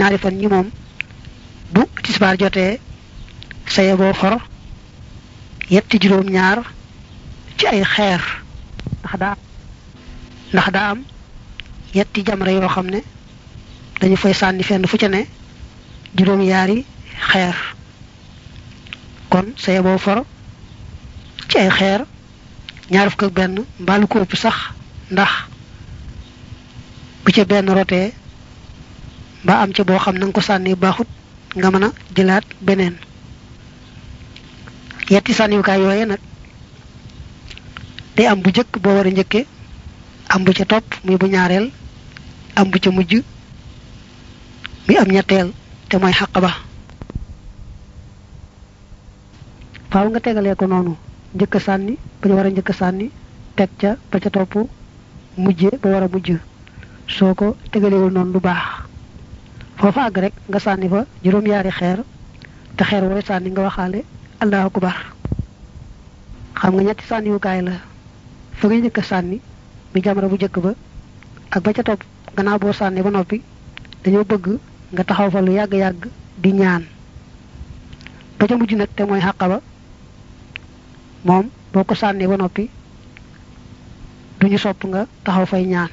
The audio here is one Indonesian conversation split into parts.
ñaari fan ñi moom bu tisbaar jotee saye boo for yetti juróom ñaar ci ay xeer ndax daa ndax daa am yetti jamra yoo xam ne dañu fay sànni fenn fu ca ne juróom yaari xeer kon saye boo for ci ay xeer ñaar fukk ak benn mbaalu ko sax ndax bu ca benn rotee mbaa am ca boo xam na nga ko sànni baaxut nga mën a jëlaat beneen. Yetti sànniwukaay yooye nag day am bu jëkk boo war a njëkke am bu ca topp muy bu ñaareel am bu ca mujj mi am ñetteel te mooy xaq ba. Faaw nga tegalee ko noonu njëkk a sànni ba ñu war a njëkk sànni ca ba ca topp mujje ba war a mujj. Lu baax foofa àgg rek nga sànni fa juróom-yaari xeer te xeer wooy sànni nga waxaale allahu akbar. Xam nga ñetti sànniwukaay la fa nga njëkk sànni bi jamra bu njëkk ba ak ba ca topp. Gannaaw boo sànni ba noppi dañoo bëgg nga taxaw fa lu yàgg-yàgg di ñaan. Ba ca mujj nag te mooy xàqa ba moom boo ko sànnee ba noppi duñu sopp nga taxaw fay ñaan.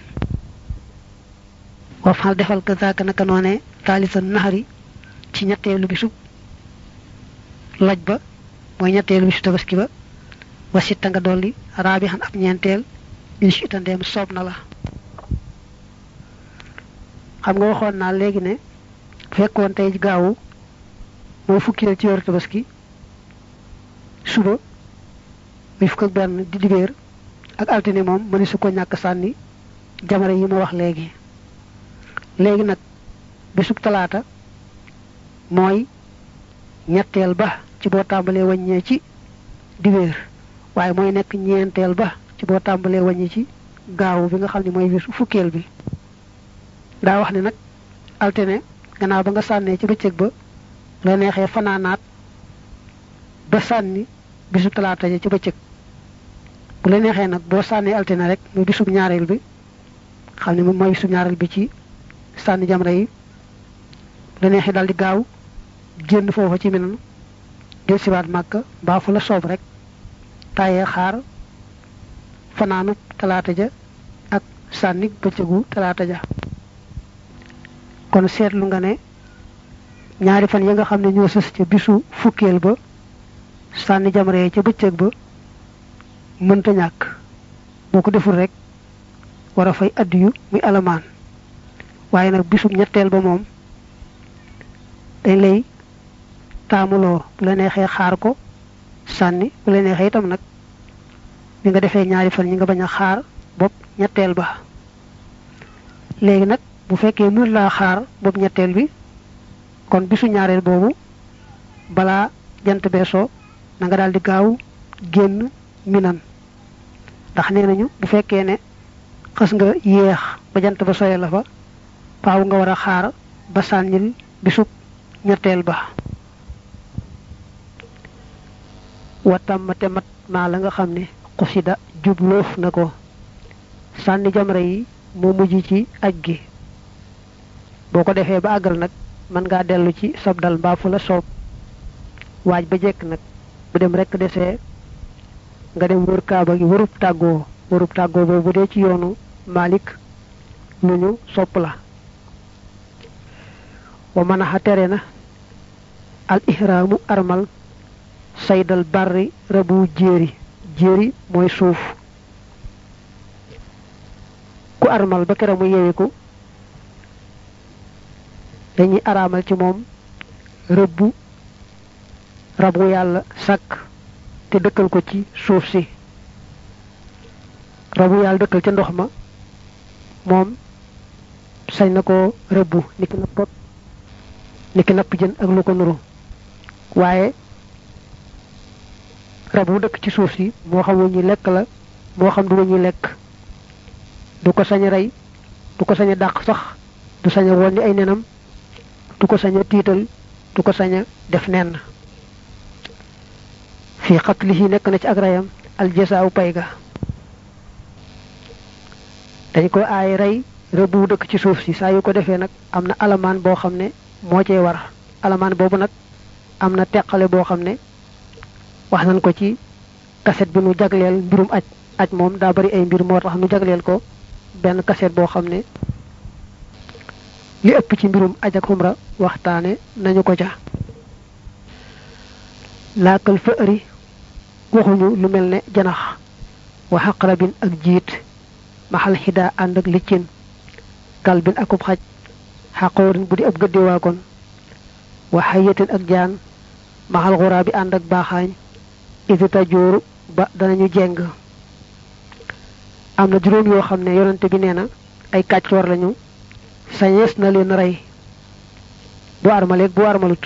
Wa fal defal ka naka taalisan naxari ci ñetteelu bisu laj ba mooy ñetteelu bisu tabaski ba wasitta nga dolli raabi xan ab ñeenteel inchita ndeem soob na la. Xam nga waxoon naa léegi ne fekkoon tey gaawu mooy fukkeel ci weeru tabaski suba muy fukk ak benn di dibéer ak altine moom mëni su ko ñàkk sànni jamare yi wax léegi. Léegi nag bésub talaata mooy ñetteel ba ci boo tàmbalee wàññee ci dibéer waaye mooy nekk ñeenteel ba ci boo tàmbalee wàññi ci gaawu bi nga xam ne mooy bisu fukkeel bi. Daa wax ne nag altine gannaaw ba nga sànnee ci bëccëg ba la neexee fanaanaat ba sànni bisub talaata ja ci bëccëg. Bu la neexee nag boo sànnee altine rek muy bisub ñaareel bi xam ne moom mooy bisub bi ci sànni jamra yi la neexee daal di gaaw génn foofa ci minan del siwaat màkk mbaa la soob rek tàyyee xaar fanaanu talaata ja ak sànni bëccëgu talaata ja. Kon nga ne ñaari fan ya nga xam ne ñoo sës ca bisu fukkeel ba sànni jamre ca bëccëg ba mënta ñàkk. Boo ko deful rek war a fay addiyu muy alamaan. Waaye nag bisum ñetteel ba moom dañ lay taamuloo bu la neexee xaar ko sànni bu la neexee itam nag bi nga defee ñaari fan ñi nga bañ a xaar bopp ñetteel ba. Léegi nag bu fekkee mën laa xaar bopp ñetteel bi kon bisu ñaareel boobu balaa jant beesoo na nga daal di gaaw génn minan. Ndax nee nañu bu fekkee ne xës nga yéex ba jant ba soye la fa faaw nga war a xaar ba bisub ñetteel ba watam te mat maa la nga xam ne xusida jubloof na ko. Sànni jamra yi mujj ci aj gi. Boo ko defee ba àggal nag mën ngaa dellu ci sabdal mbaa fu la soob. Waaj ba jekk nag bu dem rekk desee nga dem wër kaaba gi wërub tàggoo. Wërub tàggoo boobu bu dee ci yoonu Malik lu ñu sopp la. Wa mën a tere na al ihraamu armal saydal barri rabu jéeri jéeri mooy suuf. Ku armal ba kera mu yewiku dañuy araamal ci moom rëbbu rabu yàlla sàkk te dëkkal ko ci suuf si. Rabu yàlla dëkkal ca ndox ma moom sañ na ko rëbbu. Niki napp niki ak lu nuru waaye rab wu dëkk ci suuf si moo xam wu ñuy lekk la moo xam du ñuy lekk. Du ko sañ rey du ko sañ dàq sax du sañ a wolli ay nenam du ko sañ tiital du ko sañ def nenn. Fii xatlihi nekk na ci ak aljasaaw pay ga. Dañ ko aay rey rëbb dëkk ci suuf si saa yu ko defee nag am na alamaan boo xam ne war. Alamaan boobu nag am na teqale boo ne wax nañ ko ci kaset bi nu jagleel mbirum aj aj bari ay mbir moo tax nu ko benn kaset boo xam ne li ëpp ci mbirum aj ak xumra waxtaane nañu ko ca. Laakal fa ëri waxuñu lu mel ne janax wa xaqrabin ak jiit maxal xidaa ànd ak liccin kalbin akub xaj xaqoorin bu di ab gëddiwaakoon wa xayatin ak jaan maxal xuraa bi ànd ak baaxaañ tajooru ba danañu jeng am na juróom yoo xam ne yonante bi nee na ay kàccoor lañu. Sañees na leen rey. Bu armaleeg bu armalut.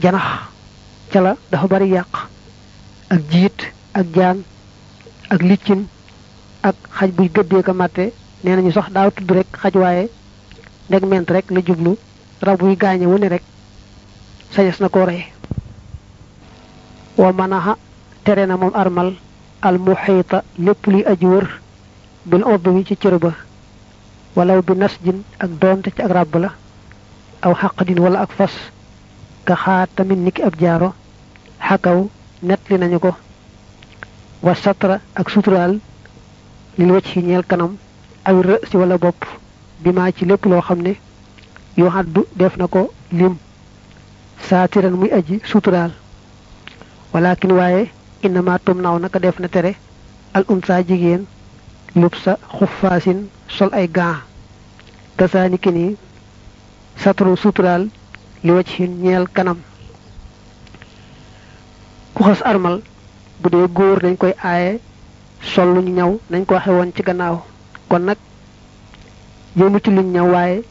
Janax. Ca la dafa bari yàq. Ak jiit ak jaan ak liccin ak xaj buy gëddee ko màtte. Nee nañu sax daaw rek xaj ndeg ment rek la jublu. Rek sañes na koo rey wa manaxa tere na moom armal al muxiita lépp luy aji wër bil odd wi ci cër ba. Walaw bi nasjin ak doonte ci ak ràbb la aw xaqdin wala ak fas ka xaa tamit niki ab jaaro xakaw net li nañu ko. Wa satra ak suturaal lil wacc ci ñeel kanam aw rë si wala bopp bi maa ci lépp loo xam ne yu xaddu def na ko lim saatiran muy aji suturaal. Walakin waaye innama tum naaw naka def na tere. Al unsa jigéen lub sa xuffaasin sol ay gaa kasaani ki nii satru suturaal li ñeel kanam. Ku xas armal bu dee góor dañ koy aaye sol lu ñaw nañ ko waxe woon ci gannaaw. Kon nag yëmu ci luñ ñaw waaye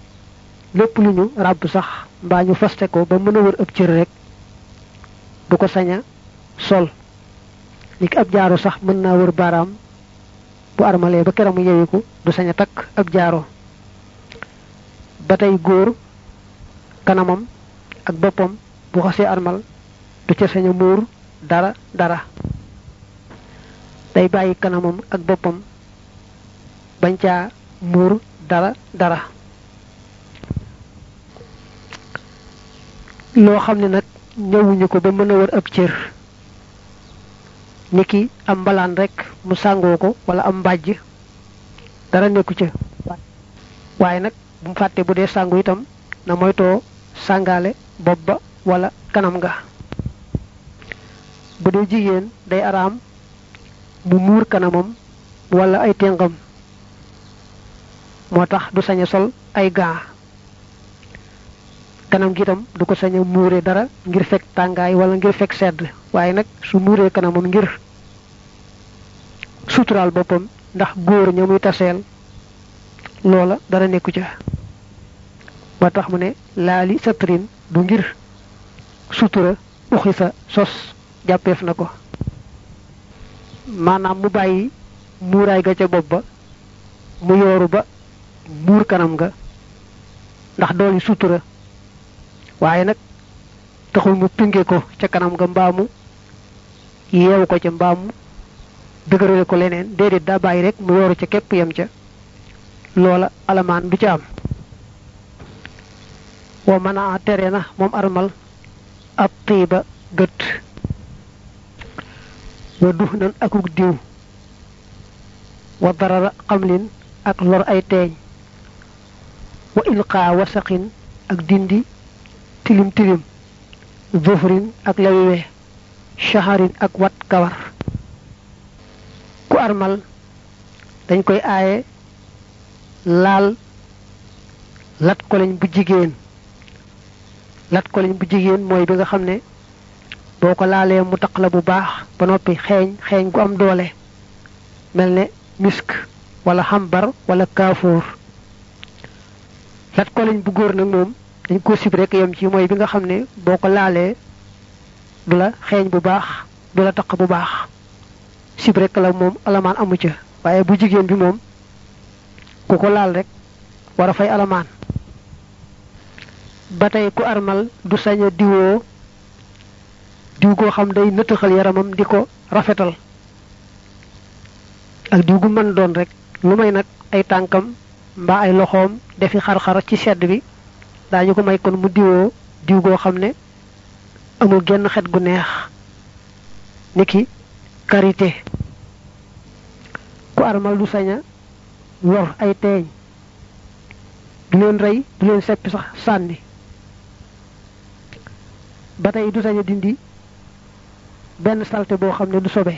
lépp lu ñu ràbb sax mbaa ñu faste ko ba mën a wër ëb cër rek du ko saña sol. Ni ki ab jaaro sax mën naa wër baaraam bu armalee ba keramu yewiku du sañ a takk ab jaaro. Ba tey góor kanamam ak boppam bu xasee armal du ca sañ a muur dara dara. Day bàyyi kanamam ak boppam bañ caa muur dara dara loo xam ne nag ñëwuñu ko ba mën a wër cër. Niki am mbalaan rek mu sàngoo ko wala am mbàjj dara nekku ca. Waaye nag bu mu bu dee sàngu itam na moytoo sàngaale bopp wala kanam nga bu dee jigéen day araam mu muur kanamam wala ay téngam moo tax du sañ sol ay gaa kanam gi itam du ko sañ a dara ngir fekk tàngaay wala ngir fekk sedd. Waaye nag su muuree kanamam ngir suturaal boppam ndax góor ña muy taseel loola dara nekku ca. Moo tax mu ne laali satrin du ngir sutura uxi sa sos jàppeef na ko. Maanaam mu bàyyi muuraay ga ca bopp ba mu yooru ba muur kanam nga ndax dooli sutura waaye nag taxul mu pinge ko ca kanam nga mbaamu yeewu ko ca mbaamu dëgërale ko leneen. Déedéet daa bàyyi rek mu yooru ca képp yem ca. Loola alamaan du ca am. Wa mën a tere na moom armal ab tiiba gët. Wa dux nan akuk diw. Wa darara xamlin ak lor ay teeñ. Wa ilqaa wasaqin ak dindi tilim tilim zufrin ak lawiwe shaharin ak wat kawar. Ku armal dañ koy aaye laal lat koleñ bu jigéen. Lat koleñ bu jigéen mooy bi nga xam ne boo ko laalee mu taq bu baax ba gu am doole. Mel misk wala xambar wala lat koleñ bu góor dañ ko sib rek yem ci mooy bi nga xam ne boo ko laalee du la xeeñ bu baax du la taq bu baax. Sib rek la moom alamaan amu ca. Waaye bu jigéen bi moom ku ko rek war a fay alamaan. Ba tey ku armal du sañ a diwoo diw goo xam day nëtëxal yaramam di ko rafetal. Ak diw gu mën doon rek lu may nag ay tànkam mbaa ay loxoom defi xar-xar ci sedd bi daañu ko may kon mu diwoo diw goo xam ne amul genn xet gu neex. Niki karité. Ku armal du saña lor ay teeñ. Du leen rey du leen seppi sax sànni. Ba tey du saña dindi benn salte boo xam ne du sobe.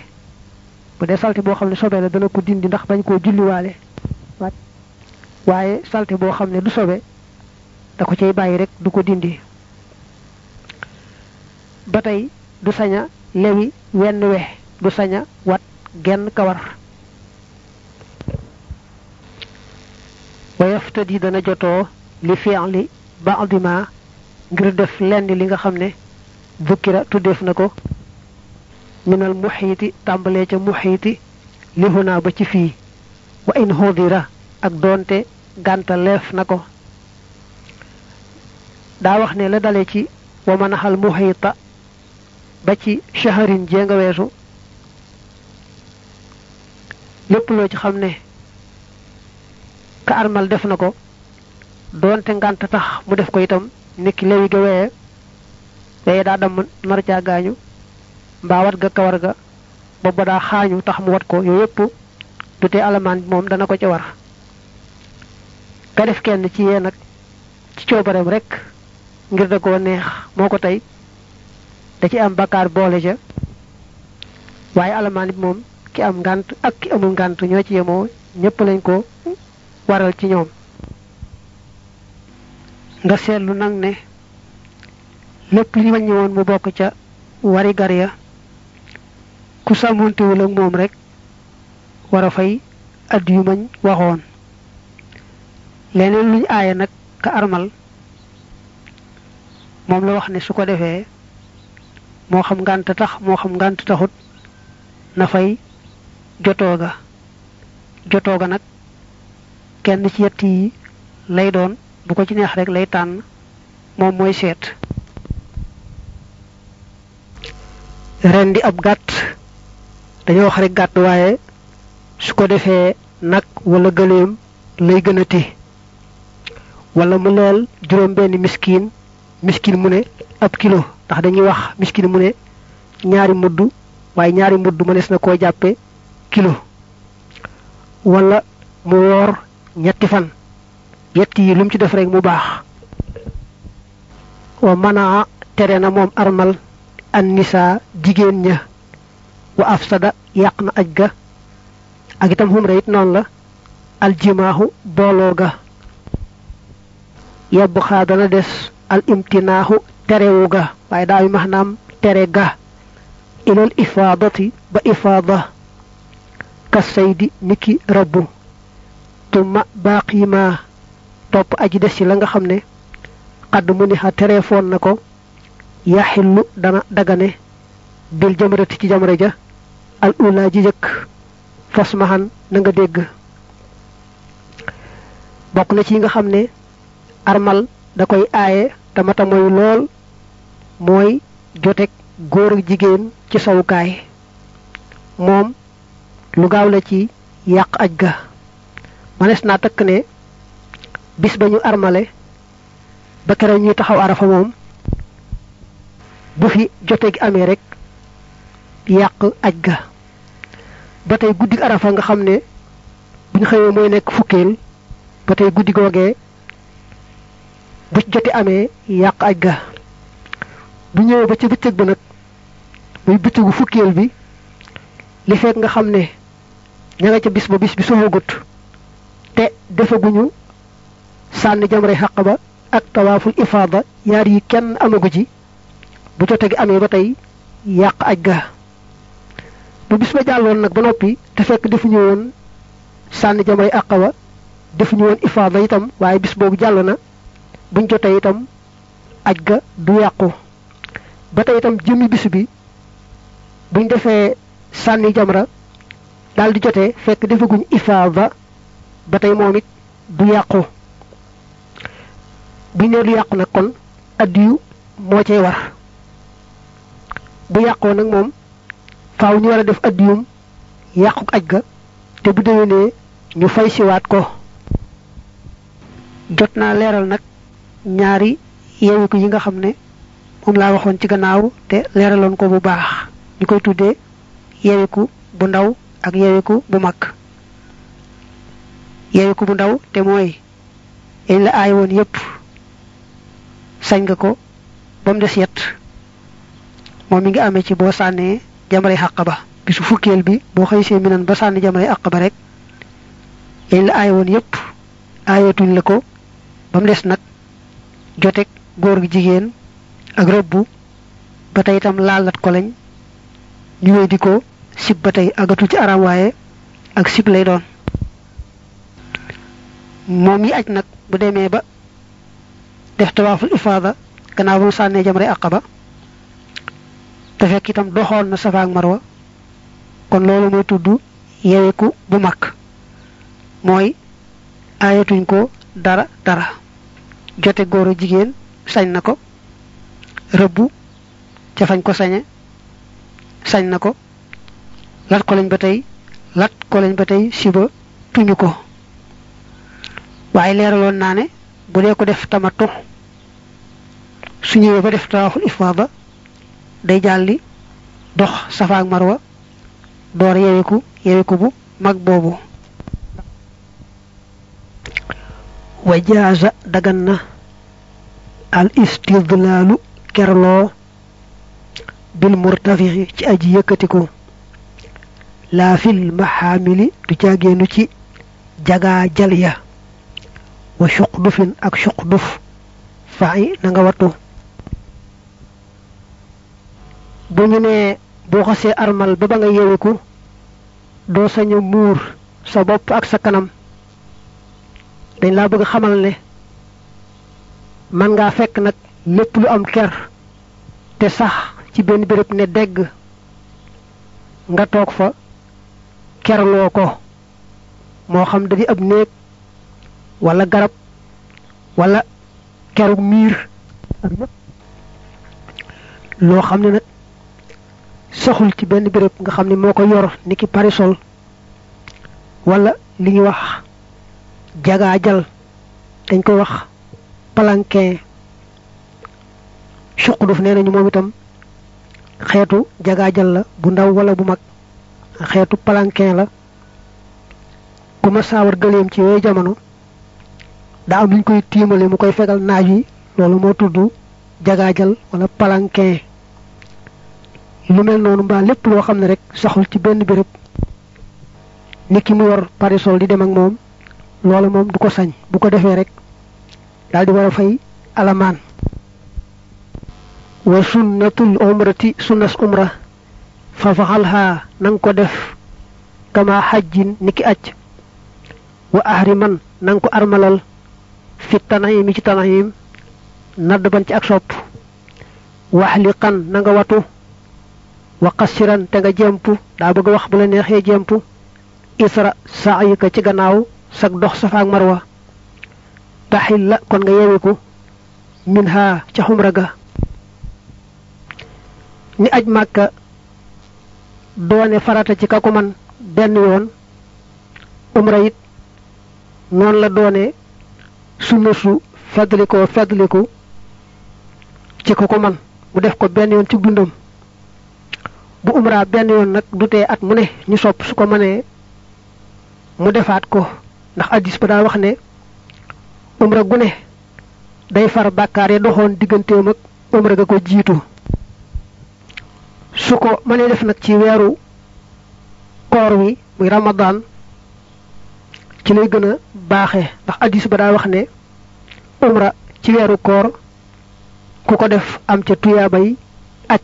Bu dee salte boo xam ne sobe la dana ko dindi ndax bañ koo julliwaale. Waaye salte boo xam ne du sobe da ko cay bàyyi rek du ko dindi. Ba du saña lewi wenn we du saña wat genn kawar. Wa yaftadi dana jotoo li fi'li ba'dima ngir def lenn li nga xam ne dukkira tuddeef na ko. Minal muxiiti tàmbalee ca muxiiti li huna ba ci fii. Wa in hudira ak doonte gàntaleef na ko daa wax ne la dale ci wa manaxal muxiita ba ci shaharin jee nga weesu lépp loo ci xam ne ka armal def na ko doonte ngànt tax mu def ko itam niki lewi ga weye weye daa nar caa gaañu mbaa wat ga kawar ga booba daa xaañu tax mu wat ko yooyu yépp du moom dana ko ci war. Ka def kenn ci yee nag ci coobareem rek ngir da koo neex. Moo ko tey. Da ci am bakkaar boole ca. Waaye alamaan bi moom ki am ngànt ak ki amul ngànt ñoo ci yemoo ñépp lañ ko waral ci ñoom. Nga seetlu nag ne lépp li wàññi woon mu bokk ca wari gar ya ku sàmmontewul ak moom rek war a fay add yu mañ waxoon. Leneen luñ aaye nag ka armal moom la wax ne su ko defee moo xam ngànt tax moo xam ngànt taxut na fay jotooga jotooga nag kenn ci yett yi lay doon bu ko ci neex rek lay tànn moom mooy seet. Rendi ab gàtt dañoo wax rek gàtt waaye su ko defee wala gëléem lay gën a ti wala mu leel juróom benn miskin miskin mu ne ab kilo. Ndax dañuy wax miskin mu ne ñaari mudd waaye ñaari mudd na koo jàppe kilo. Wala mu woor ñetti fan. Yett yi lu mu ci def rek mu baax. Wa manaa tere na moom armal an nisa jigéen ña. Wa afsada yàq na aj ga. Ak itam xumra it noonu la. Aljimaahu booloo ga. Yebb xaa dana des al imtinaahu terewu ga waaye daawi maanaam tere ga ilal ifaadati ba ifaada kas saydi niki rabbu tumma baaqi ma. Aji des ci la nga xam ne xadd mu dana dagane. Bil jamrati ci jamra ja. Al ula ji jëkk fasmahan na nga dégg bokk na ci nga xam ne armal da koy aaye te mooy lool mooy jotek góor ak jigéen ci sawukaay. Moom lu gaaw la ci yàq aj ga. Manes naa takk ne bis ba ñu armale ba keroog ñuy taxaw arafa moom bu fi jote gi amee rek yàq aj ga. Ba tey guddi arafa nga xam ne xëyee mooy nekk fukkeel ba tey guddi googee bu jote amee yàq aj ga. Bu ñëwee ba ci bëccëg ba nag muy bëccëgu fukkeel bi li fekk nga xam ne ña nga ca bis ba bis bi soxagut te defaguñu sànni jamray xaq ba ak tawaaful ifaada yaar yi kenn amagu ci. Bu jote gi amee ba tey yàq aj ga. Bu bis ba jàlloon nag ba noppi te fekk defuñu woon sànni jamray àq ba defuñu woon ifaada itam waaye bis boobu jàll na buñ jotee itam aj ga du yàqu. Ba itam jëmmi bis bi buñ defee sànni jamra daal di jotee fekk defaguñ ifaada ba tey moom it du yàqu. Buñ ne du yàqu nag kon addiyu moo cay war. Bu yàqoo nag moom faaw ñu war a def addiyum yàquk aj ga te bu ñu fay ko ñaari yeewiku yi nga xam ne moom laa ci gannaaw te leeraloon ko bu baax. Ñu koy tuddee yeewiku bu ndaw ak yeewiku bu mag. Yeewiku bu ndaw te mooy yañ la aay woon yépp. Sañ nga ko ba mu des yett. Moom mi ngi amee ci boo sànnee jamray xàq bisu fukkeel bi boo xëy see minan ba sànni jamray àq rek yañ la aay woon yépp. Aayatuñ la ko ba mu jotek góor gi jigéen ak rëbbu ba tey itam laalat ko lañ ñu wéy di ko sib ba tey agatul ci aram waaye ak sib lay doon. Moom yi aj nag bu demee ba def tawaaful ifaada gannaaw ba mu sànnee jamray àq ba te fekk itam na safa ak marwa kon loolu mooy tudd yeweku bu mag. Mooy aayatuñ ko dara dara jote góor a jigéen sañ na ko. Rëbbu ca fañ ko sañe sañ na ko. Lat ko lañ ba tey lat ko lañ ba tey siba tuñu ko. Waaye leeraloon naa ne bu ko def tamattu su ñëwee ba def tawaaful ifaada day jàlli dox safa ak marwa door yeweku yeweku bu mag boobu wa jaaza dagan na al istidlaalu kerloo bil murtafixi ci aji yëkkatiku laa fil maxaamili du jaageenu ci jagaa jal ya. Wa suqdufin ak suqduf faxi na nga wattu. Bu ñu nee boo xasee armal ba ba nga yeweku doo saña muur sa bopp ak sa kanam dañ laa bëgg xamal ne man ngaa fekk nag lépp lu am ker te sax ci benn béréb ne dégg nga toog fa kerloo ko moo xam da di ab néeg wala garab wala keru miir loo xam ne nag saxul ci benn béréb nga xam ne moo ko yor niki parisol wala li ñuy wax jagaajal dañ koy wax. Palanquin suq duf nee nañu moom itam xeetu jagaajal la bu ndaw wala bu mag. Xeetu palanquin la. Ku ma saawar gëleem ci yooyu jamono daa am luñ koy tiimale mu koy fegal naaj yi loolu moo tudd jagaajal wala palanquin lu mel noonu mbaa lépp loo rek saxul ci benn béréb nit ki mu yor parisol di dem ak moom loolu moom du ko sañ bu ko defee rek daal di war a fay alamaan. Wa sunnatul umrati sunnas umra fa faxalhaa nanga ko def kama xajjin niki aj. Wa ahriman nanga ko armalal fi tanayim ci tanayim nadd ban ci ak sopp. Waxliqan na nga watu. Wa qasiran te nga jemp daa bëgg wax bu la neexee jemp isra saayika ci gannaaw sag dox safa ak marwa taxil la kon nga yewiku min ha ca xumra ga ni aj màkka doone farata ci kaku man benn yoon umra la doone sunna su feddlikoo feddliku ci ko ko man. Mu def ko benn yoon ci bu umra benn yoon nag du at mu ne ñu sopp su ko mu defaat ko ndax addis ba daa wax ne umra gu ne day far bàkkaar ya doxoon digganteem ak umra ga ko jiitu. Su ko def nag ci weeru koor wi muy ramadan ci lay gën a baaxee ndax addis ba daa wax ne umra ci weeru koor ku ko def am tuyaabay aj.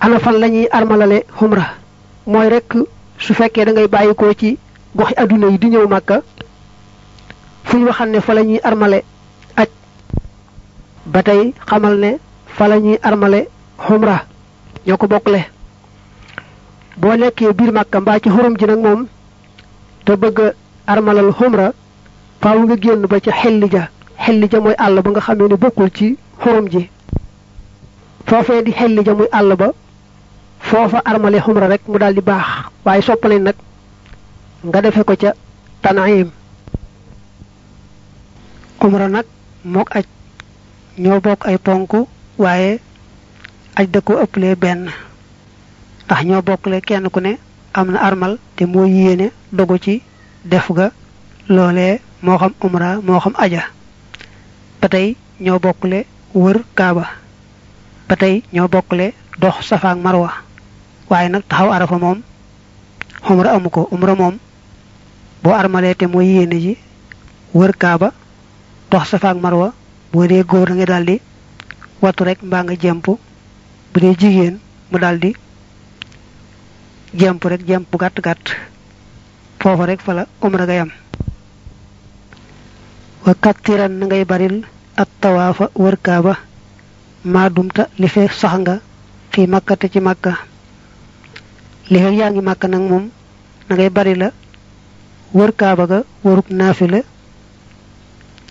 Ana fan lañuy armalale umra? Mooy rek su fekkee da ngay bàyyikoo ci goxi adduna yi di ñëw màkka fu ñu waxal ne fa la ñuy armale aj ba tey xamal ne fa la ñuy armale xumra ñoo boo nekkee biir màkka mbaa ci xurum ji nag moom te bëgg armalal xumra faaw nga génn ba ca xelli ja mooy àll ba nga xamee ne bokkul ci xurum ji. Di muy àll ba foofa armale xumra rek mu daal di waaye soppale nag nga defe ko ca tanaim umra nag mook aj ñoo bokk ay ponk waaye aj da ko ëpplee benn ndax ñoo bokkle kenn ku ne am na armal te moo yéene dogu ci def ga loolee moo xam umra moo xam aja. Ba tey ñoo bokkle wër kaaba. Ba tey ñoo bokkle dox safa ak marwa. Waaye nag taxaw arafa moom umra amu ko. Umra moom boo armalee te mooy yéene ji wër kaaba dox safa ak marwa boo dee góor nga daldi wattu rek mbaa nga jemp bu dee jigéen mu daldi jemp rek jemp bu gàtt gàtt. Foofa rek fa la umra ga yam. Wa kattiran ngay baril at tawaafa wër kaaba maa dumta li fee sax nga fi makkate ci makka. Li yaa ngi makka nag moom na ngay bari la wër kaaba ga wëruk naafila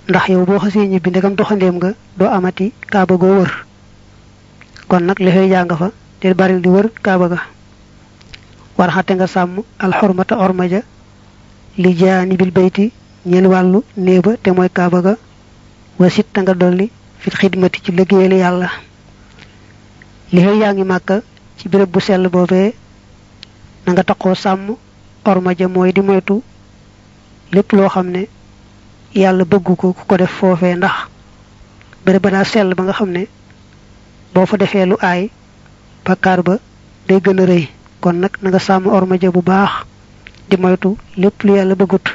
ndax yow boo xasee ñibbi ndegam doxandeem nga doo amati kaaba goo wër. Kon nag li fay jàng fa te baril di wër kaaba ga. War xate nga sàmm alxurmata orma ja li jaanibil bayti ñeel wàllu néeba te mooy kaaba ga wa sitta nga dolli fi xidmati ci liggéeyal yàlla. Li fay yaa ngi màkka ci béréb bu sell boobee nga sàmm orma ja di moytu lépp loo xam ne yàlla bëgg ko ku ko def foofee ndax béréb ba daa sell ba nga xam ne boo fa defee lu aay bakkaar ba day gën a rëy. Kon nag na nga sàmm orma ja bu baax di moytu lépp lu yàlla bëggut.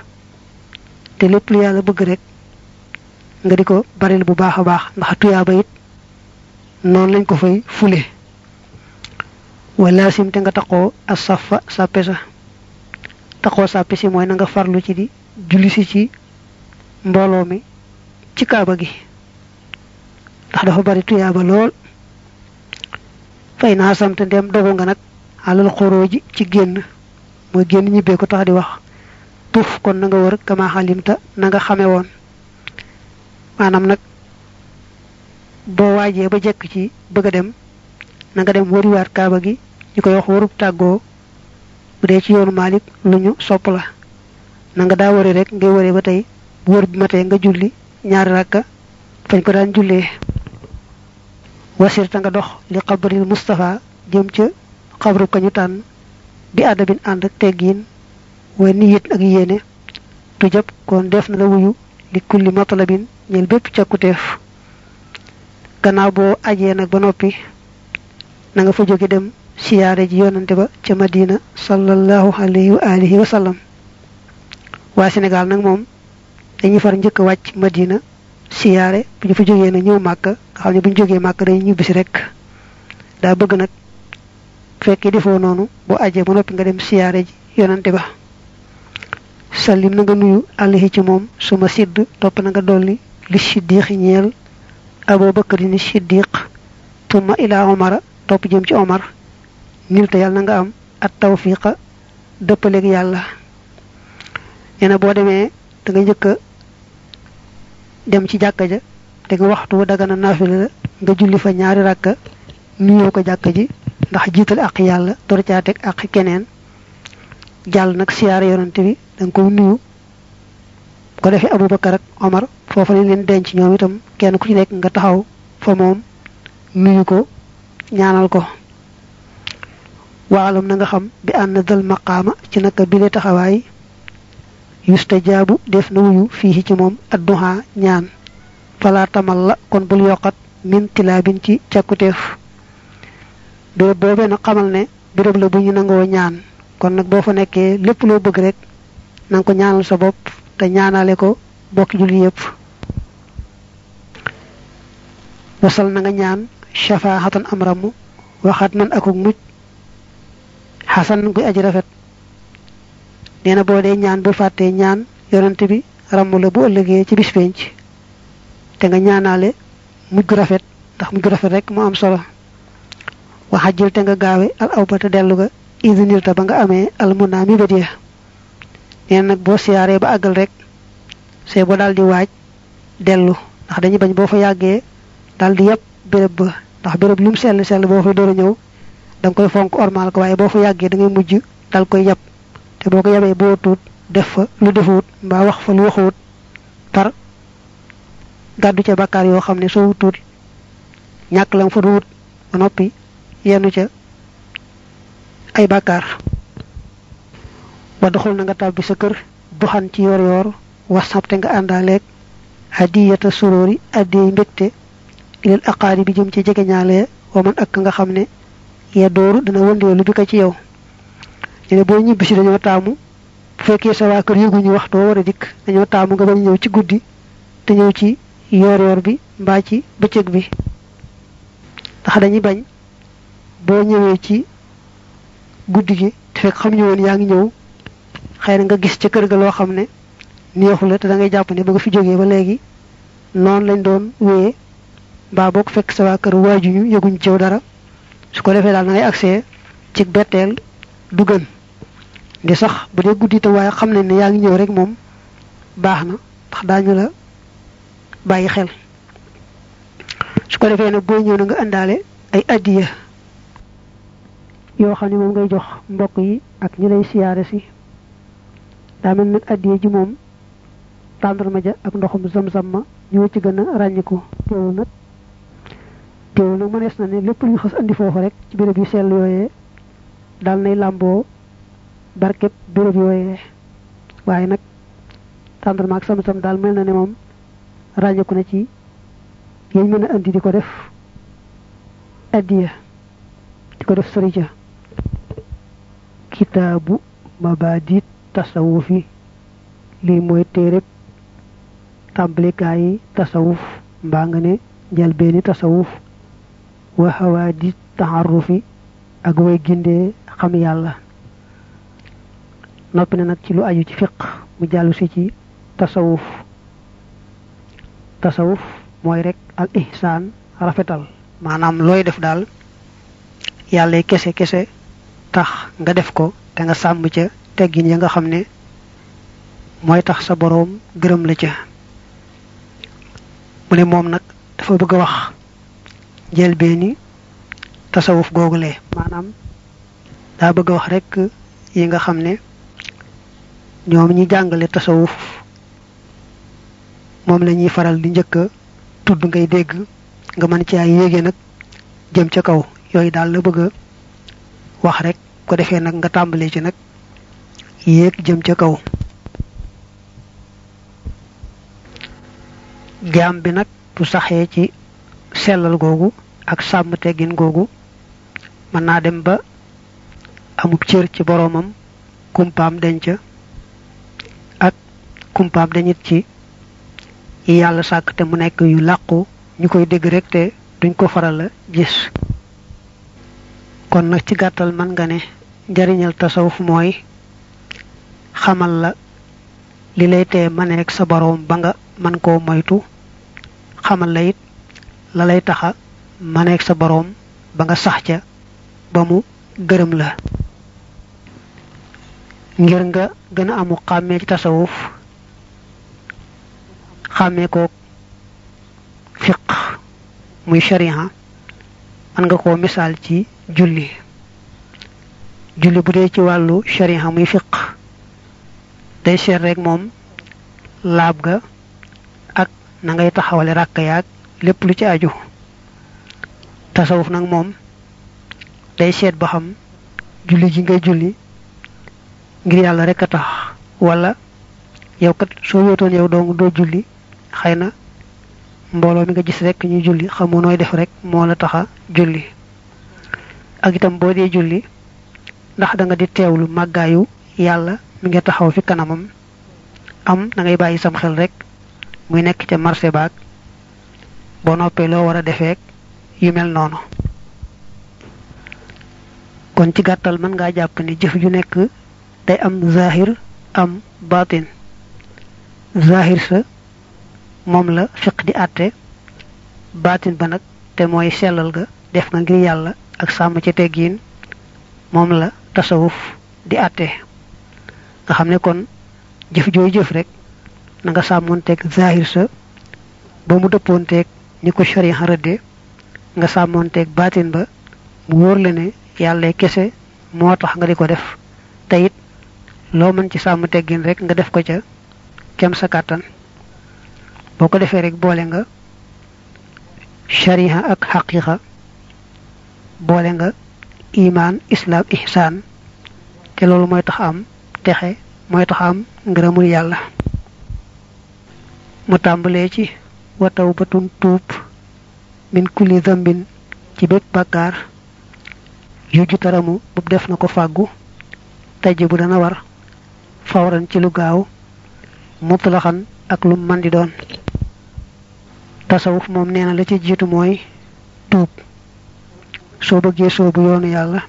Te lépp lu yàlla bëgg rek nga di ko baril bu baax a baax ndax tuyaaba it noonu lañ ko fay fule. Wala sim te nga taxoo as safa sàppe sa. Taxoo sàppe si mooy na nga farlu ci di julli si ci mbooloo mi ci kaaba gi. Ndax dafa bari tuyaaba lool. Fay naa samte ndem dogu nga nag alal xorooji ci génn. Mooy génn ñibbee ko tax di wax tuuf kon na nga wër kama xalimta na nga xame woon. Maanaam nag boo waajee ba jekk ci bëgg a dem na nga dem wëriwaat kaaba gi ñu wax tàggoo. Bu dee ci yoonu Maalik lu ñu na nga daa rek ngay wëree ba tey bu wër bi matee nga julli ñaari rakka fañ ko daan jullee. Wasirta nga dox li xabaril Mustafa jëm ca xabru ka ñu tànn bi adabin ànd ak teggiin way niyit ak yéene. Tu jëpp kon def na la wuyu li kulli matalabin ñel bépp càkkuteef gannaaw boo ajee nag ba noppi na nga fa jóge dem siyaare ji yonante ba ca madina sallallahu alayhi wa alihi wa sallam waa Sénégal nag moom dañuy far njëkk a wàcc madina siyaare bu ñu fa jógee nag ñëw màkk nga xam ne bu ñu jógee màkk dañuy ñibbisi rek. Daa bëgg nag fekkee defoo noonu boo ajee ba noppi nga dem siyaare ji yonante ba. Sallim na nga nuyu àllahi ci moom suma sidd topp na nga dolli li siddiqi ñeel abou bakar ni siddiq tumma ila omara topp jëm ci omar. Nil te yàlla na nga am at tawfiqa dëppaleeg yàlla. Nee na boo demee da nga njëkk dem ci jàkka ja te nga waxtu wa dagana naafila la nga julli fa ñaari rakka nuyoo ko jàkka ji ndax jiital ak yàlla door caa teg ak keneen jàll nag siyaare yonante bi da nga koy nuyu. Ko defee abubakar ak omar foofa lañ leen denc ñoom itam kenn ku ci nekk nga taxaw fa moom nuyu ko ñaanal ko. Waalam na nga xam bi ànd dal maqaama ci naka bile taxawaay yustajaabu def na wuyu fii ci moom adduha ñaan. Fala tamal la kon bul yokkat min tilaabin ci càkkuteef béréb boobee nag xamal ne béréb la bu ñu nangoo ñaan. Kon nag boo fa nekkee lépp loo bëgg rek na nga ko ñaanal sa bopp te ñaanale ko bokki julli yépp. Wasal na nga ñaan shafaahatan am ramu waxaat man akuk mucc xasan guy aji rafet nee na boo dee ñaan bu fàttee ñaan bi ramm la bu ëllëgee ci bis penc. Te nga ñaanaale mujj gu rafet ndax mujj rafet rek moo am solo. Waxajil te nga gaawe al awbata dellu ga idinil ta ba nga amee almunaa mi bët ya. Nee nag boo siyaaree ba àggal rek see boo daal di waaj dellu ndax dañuy bañ boo fa yàggee daal di yëpp béréb ba ndax béréb lu mu sell sell boo fa door a ñëw koy fonk ormal ko waaye boo fa da ngay mujj dal koy te boo ko yabee boo tuut def fa lu defuwut mbaa wax fa lu waxuwut par gàddu ca bakkaar yoo xam ne soo wutuut ñàkk lam fa duwut ba noppi yenn ca ay bakkaar. Ba doxul na nga tàbbi sa kër duxan ci yor yor wasabte nga àndaaleeg hadiyata surori addey mbégte ilal aqaari bi jëm ci jegeñaale wa man ak nga xam ne ya dooru dana wëndeelu bi ko ci yow ñu ne ñibbi si dañoo taamu. bu fekkee sa waa kër yëguñu waxtoo war a dikk dañoo taamu nga bañ ñëw ci guddi te ñëw ci yoor yoor bi mbaa ci bëccëg bi. ndax dañuy bañ boo ñëwee ci guddi gi te fekk xam ñu woon yaa ngi ñëw xëy na nga gis ca kër ga loo xam ne neexu la te da ngay jàpp ne ba nga fi jógee ba léegi noonu lañ doon wéyee mbaa boo ko fekk sa waa kër waajuñu yëguñu jëw dara. su ko defee daal da ngay accès ci betteel du gën. Di sax bu dee guddi tam waaye xam nañ ne yaa ngi ñëw rek moom baax na ndax daañu la bàyyi xel. Su ko defee nag boo ñëw na nga àndaale ay addiya yoo xam ne moom ngay jox mbokk yi ak ñi lay siyaare si. Daa mel nag addiya ji moom tàndarma ja ak ndoxum zam-zam ma ñoo ci gën a ràññiku teewul nag teewul nag mënees na ne lépp lu ñu xas andi foofu rek ci béréb yu sell yooyee daal nay làmboo barkeb béréb yooyee waaye nag tàndarma ak sam-sam daal mel na ne moom ràññiku na ci yañ mën andi di ko def addiya di ko def sërija kitaabu mabadit tasawufi. Lii mooy téereb yi tasawuf mbaa nga ne njalbeeni tasawuf. Wa hawaadi taxarrufi ak way xam yàlla noppi na nag ci lu aju ci fiq mu jàllu si ci tasawuf. Tasawuf mooy rek al ihsaan rafetal. Maanaam looy def daal yàlla kese kese tax nga def ko te nga sàmm ca teggin ya nga xam ne mooy tax sa boroom gërëm la ca. Mu ne moom nag dafa bëgg wax njëlbeeni tasawuf googule maanaam daa bëgg wax rek yi nga xam ne ñoom ñi jàngale tasawuf moom la ñuy faral di njëkk tudd ngay dégg. Nga mën ci ay yéege nag jëm ca kaw. Yooyu daal la bëgg wax rek. Ko defee nag nga tàmbalee ci nag yéeg jëm ca kaw. Jaam bi nag bu saxee ci sellal googu ak sàmm teggin googu mën naa dem ba amub cër ci boroomam kumpaam denc. ak kumpaam dañit ci yi yàlla sàkk te mu nekk yu làqu ñu koy dégg rek te duñ ko faral gis. Kon nag ci gàttal mën nga ne njariñal tasawuf mooy xamal la li lay tee maneek sa boroom ba nga man koo moytu xamal la it la lay taxa maneek sa boroom ba nga sax ca ba mu gërëm la. Ngir nga gën a amu xàmmee ci tasawuf xàmmee ko fiq muy shariha man nga koo misaal ci julli julli bu dee ci wàllu shariha muy fiq day seet rek moom laab ga ak na ngay taxawale ràkk yaag lépp lu ci aju tasawuf nag moom day seet ba xam julli ji ngay julli ngir yàlla rek a tax wala yow kat soo yootoon yow dong doo julli xëy na mbooloo mi nga gis rek ñuy julli xamoo nooy def rek moo la taxa julli. Ak itam boo dee julli ndax da nga di teewlu màggaayu yàlla mi nga taxaw fi kanamam. Am da ngay bàyyi sam xel rek muy nekk ca marché baag. Boo noppee loo war a defeek yu mel noonu. Kon ci gàttal mën ngaa jàpp ni jëf ju nekk day am zahir am baatin. Zahir sa moom la fiq di àtte batin ba nag te mooy sellal ga def nga ngir yàlla ak sàmm ci teggiin moom la tasawuf di àtte. nga xam ne kon jëf jooy jëf rek na nga sàmmoonteeg zahir sa ba mu dëppoonteeg ni ko sharia rëdde nga sàmmoonteeg baatin ba mu wóor la ne yàlla kese moo tax nga di ko def. te it loo mën ci sàmm teggin rek nga def ko ca kem sa kàttan boo ko defee rek boole nga shariha ak xaqiqa boole nga iman islam ihsaan. Te loolu mooy tax am texe mooy tax am ngërëmul yàlla. Mu tàmbalee ci wataw batun tuub min kulli zambin ci bépp bàkkaar. Yu ju taramu bu def na ko fàggu tajj bu dana war fawran ci lu gaaw mutlaxan ak lu man di doon tasawuf moom nee na la ci jiitu mooy tuub. soo bëggee soobu yoonu yàlla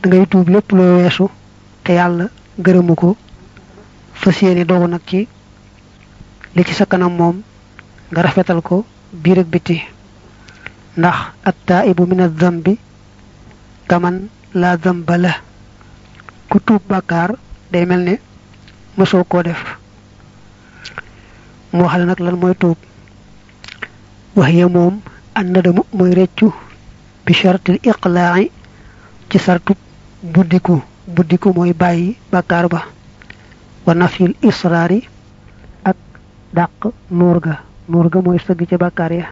da ngay tuub lépp loo weesu te yàlla gërëmu ko. fas yéene dogu nag ci li ci sa kanam moom nga rafetal ko biir ak biti. ndax at taibu min az-zambi kaman la zamba la. ku tuub bàkkaar day mel ne mësoo koo def. mu waxale nag lan mooy tuub. Wax ya moom an nadamu mooy reccu bi shartil iqlaa'i ci sartub buddiku buddiku mooy bàyyi bàkkaar ba wa nafyul israari ak dàq nuur ga nuur ga mooy sëgg ca bàkkaar ya